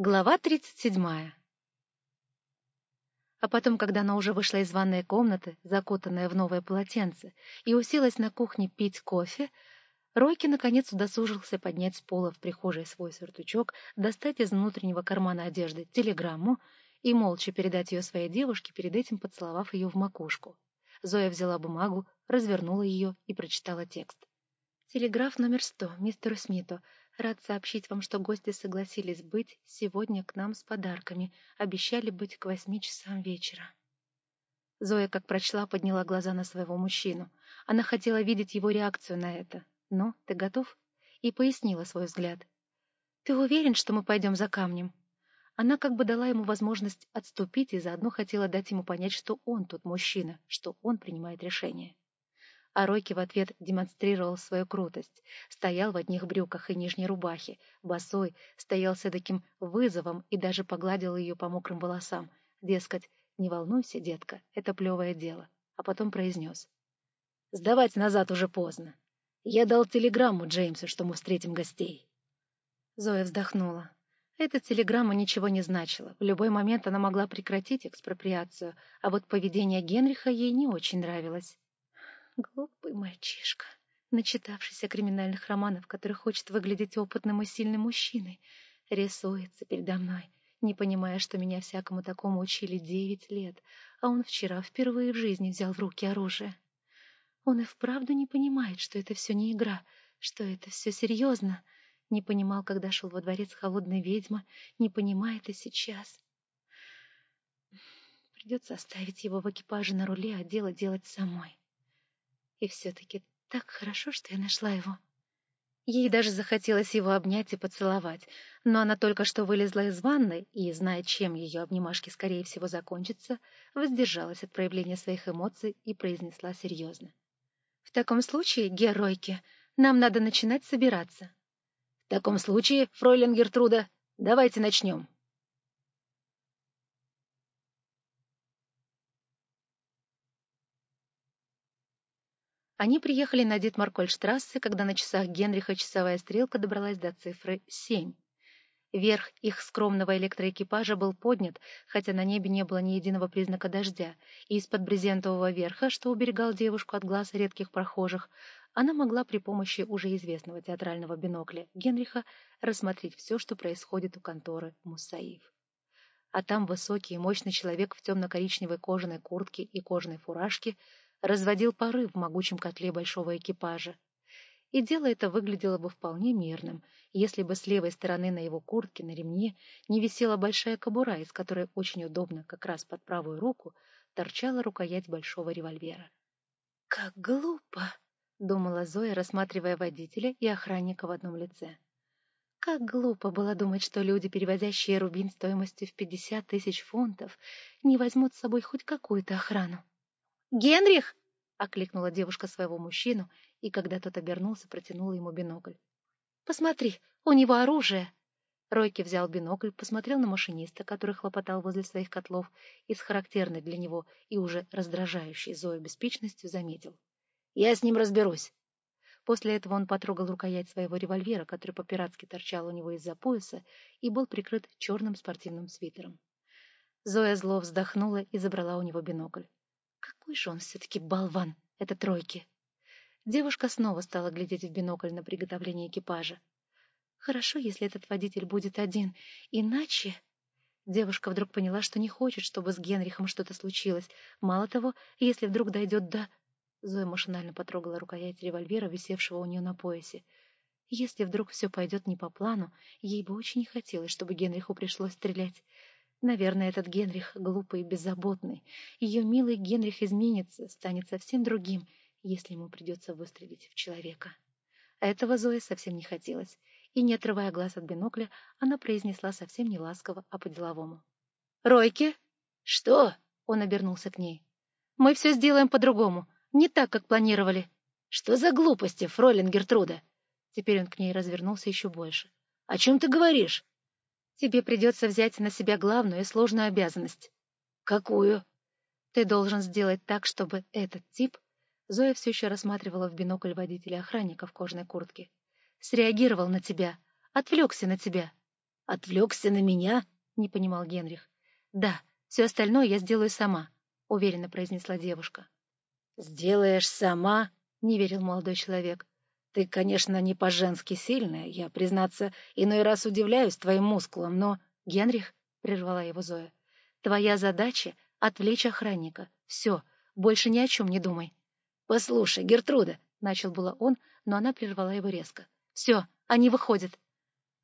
Глава тридцать седьмая А потом, когда она уже вышла из ванной комнаты, закутанная в новое полотенце, и уселась на кухне пить кофе, Ройки наконец удосужился поднять с пола в прихожей свой сюртучок, достать из внутреннего кармана одежды телеграмму и молча передать ее своей девушке, перед этим поцеловав ее в макушку. Зоя взяла бумагу, развернула ее и прочитала текст. «Телеграф номер сто, мистеру Смиту. Рад сообщить вам, что гости согласились быть сегодня к нам с подарками. Обещали быть к восьми часам вечера». Зоя, как прочла, подняла глаза на своего мужчину. Она хотела видеть его реакцию на это. «Ну, ты готов?» И пояснила свой взгляд. «Ты уверен, что мы пойдем за камнем?» Она как бы дала ему возможность отступить и заодно хотела дать ему понять, что он тут мужчина, что он принимает решение а Ройки в ответ демонстрировал свою крутость. Стоял в одних брюках и нижней рубахе, босой, стоял с таким вызовом и даже погладил ее по мокрым волосам. Дескать, не волнуйся, детка, это плевое дело. А потом произнес. «Сдавать назад уже поздно. Я дал телеграмму Джеймсу, что мы встретим гостей». Зоя вздохнула. Эта телеграмма ничего не значила. В любой момент она могла прекратить экспроприацию, а вот поведение Генриха ей не очень нравилось. Глупый мальчишка, начитавшийся криминальных романов, который хочет выглядеть опытным и сильным мужчиной, рисуется передо мной, не понимая, что меня всякому такому учили девять лет, а он вчера впервые в жизни взял в руки оружие. Он и вправду не понимает, что это все не игра, что это все серьезно. Не понимал, когда шел во дворец холодной ведьмы, не понимает и сейчас. Придется оставить его в экипаже на руле, а дело делать самой. И все-таки так хорошо, что я нашла его. Ей даже захотелось его обнять и поцеловать, но она только что вылезла из ванны и, зная, чем ее обнимашки, скорее всего, закончатся, воздержалась от проявления своих эмоций и произнесла серьезно. «В таком случае, геройки, нам надо начинать собираться». «В таком случае, фройлен Гертруда, давайте начнем». Они приехали на Дитмаркольштрассе, когда на часах Генриха часовая стрелка добралась до цифры семь. Верх их скромного электроэкипажа был поднят, хотя на небе не было ни единого признака дождя, и из-под брезентового верха, что уберегал девушку от глаз редких прохожих, она могла при помощи уже известного театрального бинокля Генриха рассмотреть все, что происходит у конторы Мусаиф. А там высокий и мощный человек в темно-коричневой кожаной куртке и кожаной фуражке разводил пары в могучем котле большого экипажа. И дело это выглядело бы вполне мирным, если бы с левой стороны на его куртке на ремне не висела большая кобура, из которой очень удобно, как раз под правую руку, торчала рукоять большого револьвера. «Как глупо!» — думала Зоя, рассматривая водителя и охранника в одном лице. Как глупо было думать, что люди, перевозящие рубин стоимостью в пятьдесят тысяч фунтов, не возьмут с собой хоть какую-то охрану. «Генрих!» — окликнула девушка своего мужчину, и когда тот обернулся, протянула ему бинокль. «Посмотри, у него оружие!» Ройки взял бинокль, посмотрел на машиниста, который хлопотал возле своих котлов, и с характерной для него и уже раздражающей Зою беспечностью заметил. «Я с ним разберусь!» После этого он потрогал рукоять своего револьвера, который по-пиратски торчал у него из-за пояса и был прикрыт черным спортивным свитером. Зоя зло вздохнула и забрала у него бинокль. Какой же он все-таки болван, это тройки. Девушка снова стала глядеть в бинокль на приготовление экипажа. Хорошо, если этот водитель будет один, иначе... Девушка вдруг поняла, что не хочет, чтобы с Генрихом что-то случилось. Мало того, если вдруг дойдет до... Зоя машинально потрогала рукоять револьвера, висевшего у нее на поясе. Если вдруг все пойдет не по плану, ей бы очень не хотелось, чтобы Генриху пришлось стрелять. Наверное, этот Генрих глупый и беззаботный. Ее милый Генрих изменится, станет совсем другим, если ему придется выстрелить в человека. Этого Зоe совсем не хотелось, и, не отрывая глаз от бинокля, она произнесла совсем не ласково, а по-деловому. «Ройке?» «Что?» — он обернулся к ней. «Мы все сделаем по-другому, не так, как планировали». «Что за глупости, фройлен Гертруда?» Теперь он к ней развернулся еще больше. «О чем ты говоришь?» Тебе придется взять на себя главную и сложную обязанность. Какую? Ты должен сделать так, чтобы этот тип... Зоя все еще рассматривала в бинокль водителя охранника в кожаной куртке. Среагировал на тебя, отвлекся на тебя. Отвлекся на меня?» — не понимал Генрих. «Да, все остальное я сделаю сама», — уверенно произнесла девушка. «Сделаешь сама?» — не верил молодой человек. «Ты, конечно, не по-женски сильная. Я, признаться, иной раз удивляюсь твоим мускулам, но...» «Генрих», — прервала его Зоя, — «твоя задача — отвлечь охранника. Все, больше ни о чем не думай». «Послушай, Гертруда», — начал было он, но она прервала его резко. «Все, они выходят».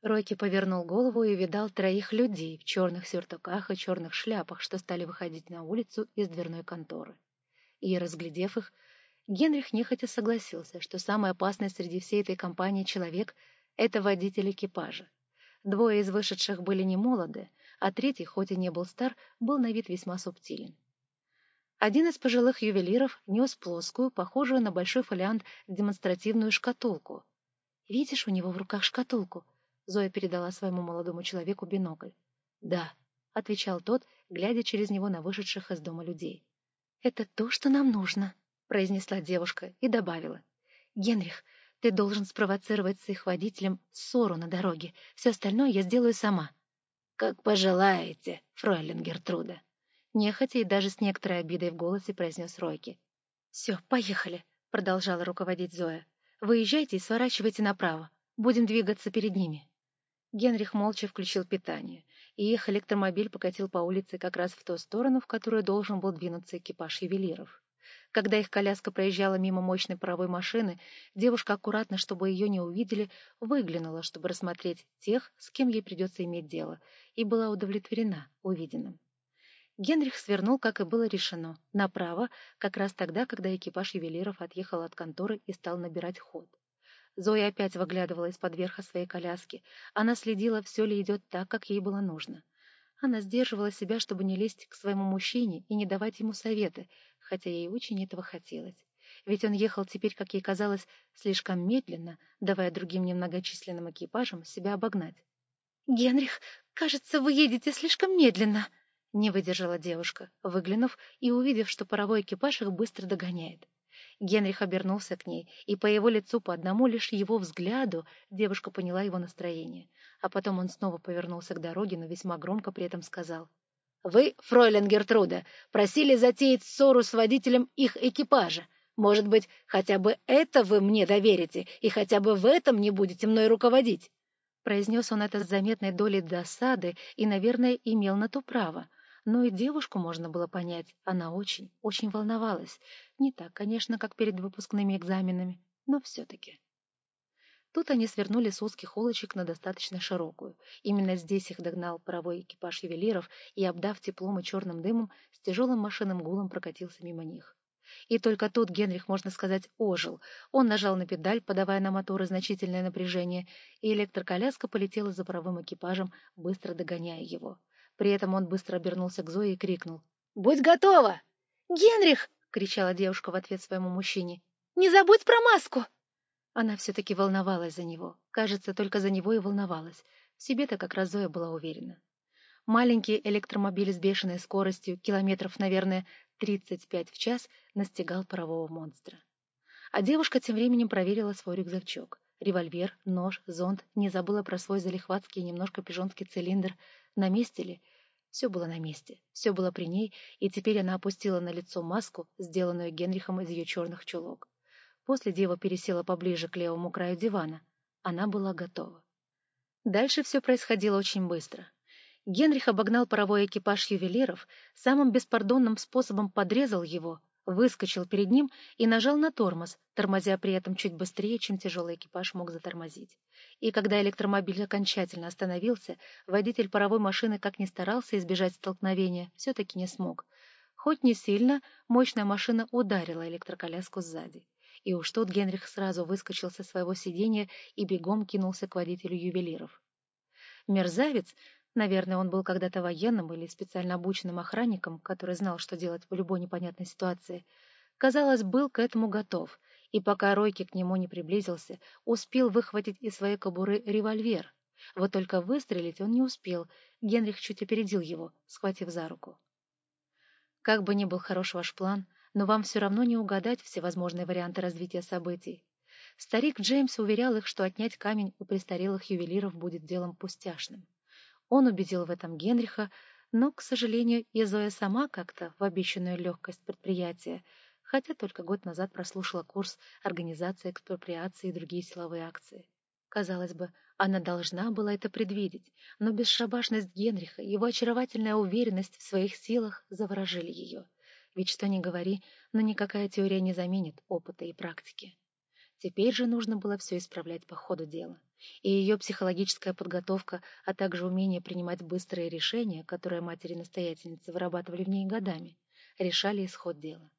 Ройки повернул голову и видал троих людей в черных сюртуках и черных шляпах, что стали выходить на улицу из дверной конторы. И, разглядев их, Генрих нехотя согласился, что самый опасный среди всей этой компании человек — это водитель экипажа. Двое из вышедших были не молоды, а третий, хоть и не был стар, был на вид весьма субтилен. Один из пожилых ювелиров нес плоскую, похожую на большой фолиант, демонстративную шкатулку. «Видишь у него в руках шкатулку?» Зоя передала своему молодому человеку бинокль. «Да», — отвечал тот, глядя через него на вышедших из дома людей. «Это то, что нам нужно», — произнесла девушка и добавила. «Генрих, ты должен спровоцировать с их водителем ссору на дороге. Все остальное я сделаю сама». «Как пожелаете, фройлен Гертруда», — нехотя и даже с некоторой обидой в голосе произнес Ройки. «Все, поехали», — продолжала руководить Зоя. «Выезжайте и сворачивайте направо. Будем двигаться перед ними». Генрих молча включил питание, и их электромобиль покатил по улице как раз в ту сторону, в которую должен был двинуться экипаж ювелиров. Когда их коляска проезжала мимо мощной паровой машины, девушка аккуратно, чтобы ее не увидели, выглянула, чтобы рассмотреть тех, с кем ей придется иметь дело, и была удовлетворена увиденным. Генрих свернул, как и было решено, направо, как раз тогда, когда экипаж ювелиров отъехал от конторы и стал набирать ход. Зоя опять выглядывала из-под верха своей коляски. Она следила, все ли идет так, как ей было нужно. Она сдерживала себя, чтобы не лезть к своему мужчине и не давать ему советы, хотя ей очень этого хотелось. Ведь он ехал теперь, как ей казалось, слишком медленно, давая другим немногочисленным экипажам себя обогнать. «Генрих, кажется, вы едете слишком медленно», — не выдержала девушка, выглянув и увидев, что паровой экипаж их быстро догоняет. Генрих обернулся к ней, и по его лицу, по одному лишь его взгляду, девушка поняла его настроение. А потом он снова повернулся к дороге, но весьма громко при этом сказал — вы, фройлен Гертруда, просили затеять ссору с водителем их экипажа. Может быть, хотя бы это вы мне доверите, и хотя бы в этом не будете мной руководить?» Произнес он это с заметной долей досады и, наверное, имел на то право. Но и девушку можно было понять. Она очень, очень волновалась. Не так, конечно, как перед выпускными экзаменами, но все-таки. Тут они свернули с узких улочек на достаточно широкую. Именно здесь их догнал паровой экипаж ювелиров и, обдав теплом и черным дымом, с тяжелым машинным гулом прокатился мимо них. И только тут Генрих, можно сказать, ожил. Он нажал на педаль, подавая на моторы значительное напряжение, и электроколяска полетела за паровым экипажем, быстро догоняя его. При этом он быстро обернулся к Зое и крикнул. «Будь готова!» «Генрих!» — кричала девушка в ответ своему мужчине. «Не забудь про маску!» Она все-таки волновалась за него. Кажется, только за него и волновалась. В себе-то как раз Зоя была уверена. Маленький электромобиль с бешеной скоростью, километров, наверное, 35 в час, настигал парового монстра. А девушка тем временем проверила свой рюкзачок. Револьвер, нож, зонт, не забыла про свой залихватский и немножко пижонский цилиндр. На месте ли? Все было на месте, все было при ней, и теперь она опустила на лицо маску, сделанную Генрихом из ее черных чулок. После дева пересела поближе к левому краю дивана. Она была готова. Дальше все происходило очень быстро. Генрих обогнал паровой экипаж ювелиров, самым беспардонным способом подрезал его, выскочил перед ним и нажал на тормоз, тормозя при этом чуть быстрее, чем тяжелый экипаж мог затормозить. И когда электромобиль окончательно остановился, водитель паровой машины, как ни старался избежать столкновения, все-таки не смог. Хоть не сильно, мощная машина ударила электроколяску сзади и уж тут Генрих сразу выскочил со своего сиденья и бегом кинулся к водителю ювелиров. Мерзавец, наверное, он был когда-то военным или специально обученным охранником, который знал, что делать в любой непонятной ситуации, казалось, был к этому готов, и пока Ройки к нему не приблизился, успел выхватить из своей кобуры револьвер. Вот только выстрелить он не успел, Генрих чуть опередил его, схватив за руку. Как бы ни был хорош ваш план, но вам все равно не угадать все возможные варианты развития событий. Старик Джеймс уверял их, что отнять камень у престарелых ювелиров будет делом пустяшным. Он убедил в этом Генриха, но, к сожалению, и Зоя сама как-то в обещанную легкость предприятия, хотя только год назад прослушала курс организации экспроприации и другие силовые акции. Казалось бы, она должна была это предвидеть, но бесшабашность Генриха, его очаровательная уверенность в своих силах заворожили ее. Ведь что ни говори, но никакая теория не заменит опыта и практики. Теперь же нужно было все исправлять по ходу дела. И ее психологическая подготовка, а также умение принимать быстрые решения, которые матери-настоятельницы вырабатывали в ней годами, решали исход дела.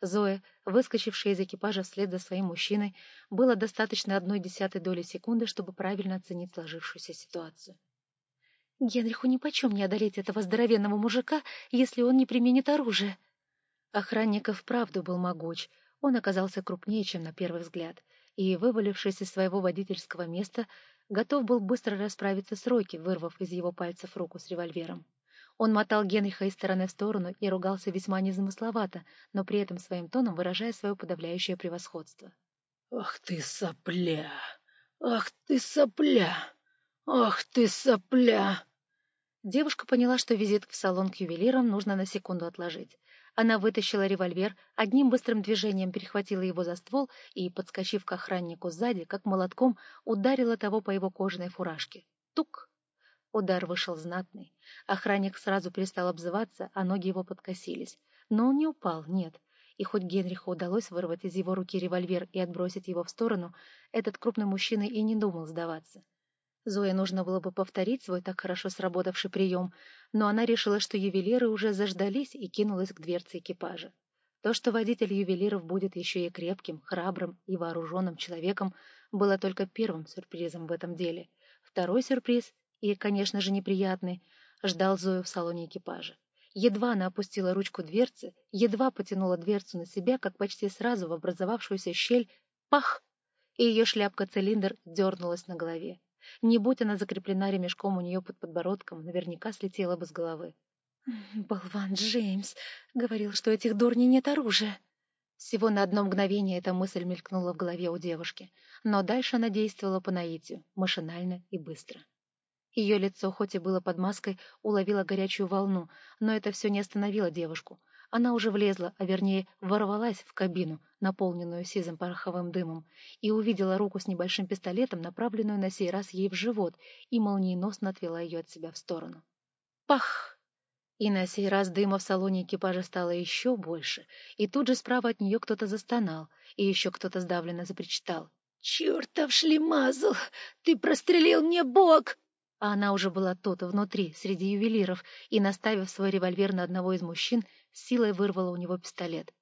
Зоя, выскочившая из экипажа вслед за своим мужчиной, было достаточно одной десятой доли секунды, чтобы правильно оценить сложившуюся ситуацию. «Генриху нипочем не одолеть этого здоровенного мужика, если он не применит оружие». Охранников вправду был могуч, он оказался крупнее, чем на первый взгляд, и, вывалившись из своего водительского места, готов был быстро расправиться с Рокки, вырвав из его пальцев руку с револьвером. Он мотал Генриха из стороны в сторону и ругался весьма незамысловато, но при этом своим тоном выражая свое подавляющее превосходство. «Ах ты сопля! Ах ты сопля! Ах ты сопля!» Девушка поняла, что визит в салон к ювелирам нужно на секунду отложить. Она вытащила револьвер, одним быстрым движением перехватила его за ствол и, подскочив к охраннику сзади, как молотком, ударила того по его кожаной фуражке. Тук! Удар вышел знатный. Охранник сразу перестал обзываться, а ноги его подкосились. Но он не упал, нет. И хоть Генриху удалось вырвать из его руки револьвер и отбросить его в сторону, этот крупный мужчина и не думал сдаваться. Зое нужно было бы повторить свой так хорошо сработавший прием, но она решила, что ювелиры уже заждались и кинулась к дверце экипажа. То, что водитель ювелиров будет еще и крепким, храбрым и вооруженным человеком, было только первым сюрпризом в этом деле. Второй сюрприз и, конечно же, неприятный, ждал Зою в салоне экипажа. Едва она опустила ручку дверцы, едва потянула дверцу на себя, как почти сразу в образовавшуюся щель «пах!» и ее шляпка-цилиндр дернулась на голове. Не будь она закреплена ремешком у нее под подбородком, наверняка слетела бы с головы. «Болван Джеймс говорил, что этих дурней нет оружия». Всего на одно мгновение эта мысль мелькнула в голове у девушки, но дальше она действовала по наитию, машинально и быстро. Ее лицо, хоть и было под маской, уловило горячую волну, но это все не остановило девушку. Она уже влезла, а вернее ворвалась в кабину, наполненную сизым пороховым дымом, и увидела руку с небольшим пистолетом, направленную на сей раз ей в живот, и молниеносно отвела ее от себя в сторону. Пах! И на сей раз дыма в салоне экипажа стало еще больше, и тут же справа от нее кто-то застонал, и еще кто-то сдавленно запричитал. «Чертов шлемазл! Ты прострелил мне бок!» а она уже была тут, внутри, среди ювелиров, и, наставив свой револьвер на одного из мужчин, силой вырвала у него пистолет.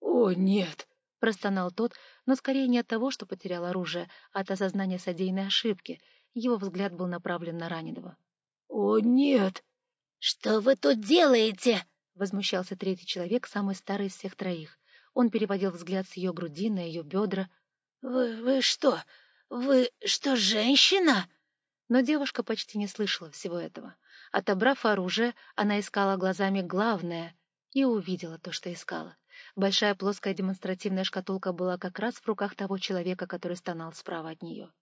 «О, нет!» — простонал тот, но скорее не от того, что потерял оружие, а от осознания содеянной ошибки. Его взгляд был направлен на раненого. «О, нет!» «Что вы тут делаете?» — возмущался третий человек, самый старый из всех троих. Он переводил взгляд с ее груди на ее бедра. «Вы... вы что? Вы что, женщина?» Но девушка почти не слышала всего этого. Отобрав оружие, она искала глазами главное и увидела то, что искала. Большая плоская демонстративная шкатулка была как раз в руках того человека, который стонал справа от нее.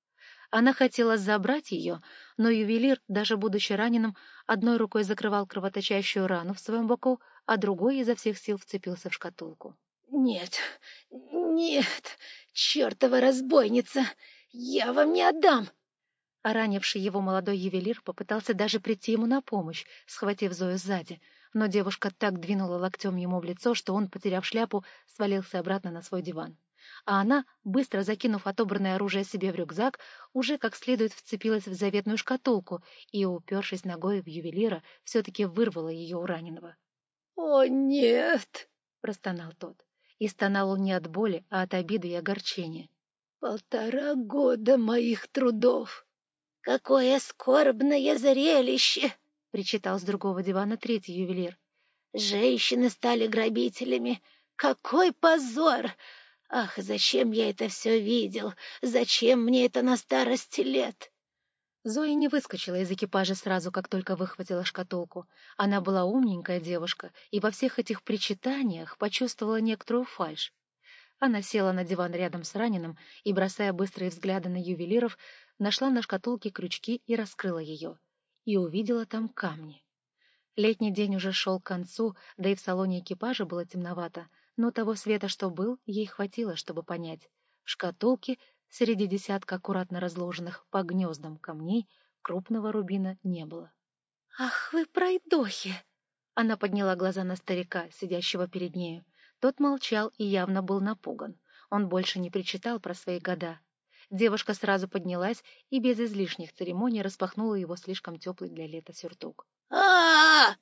Она хотела забрать ее, но ювелир, даже будучи раненым, одной рукой закрывал кровоточащую рану в своем боку, а другой изо всех сил вцепился в шкатулку. «Нет, нет, чертова разбойница! Я вам не отдам!» Ранивший его молодой ювелир попытался даже прийти ему на помощь, схватив Зою сзади, но девушка так двинула локтем ему в лицо, что он, потеряв шляпу, свалился обратно на свой диван. А она, быстро закинув отобранное оружие себе в рюкзак, уже как следует вцепилась в заветную шкатулку и, упершись ногой в ювелира, все-таки вырвала ее у раненого. «О, нет!» — простонал тот. И стонал он не от боли, а от обиды и огорчения. «Полтора года моих трудов!» «Какое скорбное зрелище!» — причитал с другого дивана третий ювелир. «Женщины стали грабителями. Какой позор! Ах, зачем я это все видел? Зачем мне это на старости лет?» Зоя не выскочила из экипажа сразу, как только выхватила шкатулку. Она была умненькая девушка и во всех этих причитаниях почувствовала некоторую фальшь. Она села на диван рядом с раненым и, бросая быстрые взгляды на ювелиров, нашла на шкатулке крючки и раскрыла ее. И увидела там камни. Летний день уже шел к концу, да и в салоне экипажа было темновато, но того света, что был, ей хватило, чтобы понять. В шкатулке, среди десятка аккуратно разложенных по гнездам камней, крупного рубина не было. «Ах вы пройдохи!» Она подняла глаза на старика, сидящего перед нею. Тот молчал и явно был напуган. Он больше не причитал про свои года. Девушка сразу поднялась и без излишних церемоний распахнула его слишком теплый для лета сюртук. а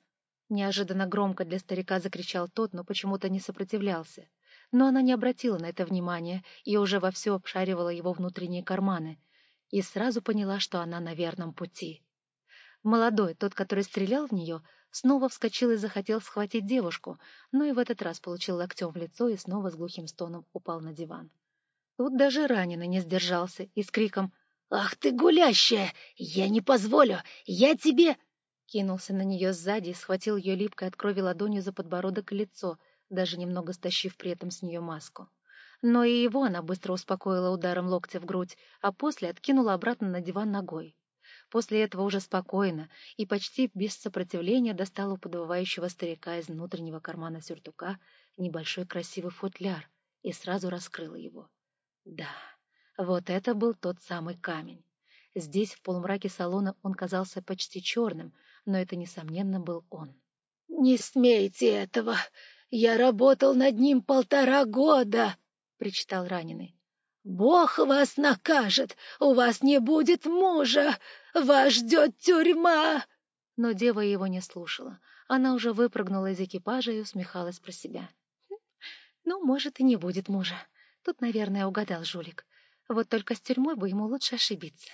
Неожиданно громко для старика закричал тот, но почему-то не сопротивлялся. Но она не обратила на это внимания и уже вовсю обшаривала его внутренние карманы. И сразу поняла, что она на верном пути. Молодой, тот, который стрелял в нее, снова вскочил и захотел схватить девушку, но и в этот раз получил локтем в лицо и снова с глухим стоном упал на диван. Тут даже раненый не сдержался и с криком «Ах ты гулящая! Я не позволю! Я тебе...» Кинулся на нее сзади и схватил ее липкой от крови ладонью за подбородок и лицо, даже немного стащив при этом с нее маску. Но и его она быстро успокоила ударом локтя в грудь, а после откинула обратно на диван ногой. После этого уже спокойно и почти без сопротивления достала у подвывающего старика из внутреннего кармана сюртука небольшой красивый футляр и сразу раскрыла его. Да, вот это был тот самый камень. Здесь, в полумраке салона, он казался почти черным, но это, несомненно, был он. — Не смейте этого! Я работал над ним полтора года! — причитал раненый. — Бог вас накажет! У вас не будет мужа! Вас ждет тюрьма! Но дева его не слушала. Она уже выпрыгнула из экипажа и усмехалась про себя. «Хм, ну, может, и не будет мужа. Тут, наверное, угадал жулик. Вот только с тюрьмой бы ему лучше ошибиться.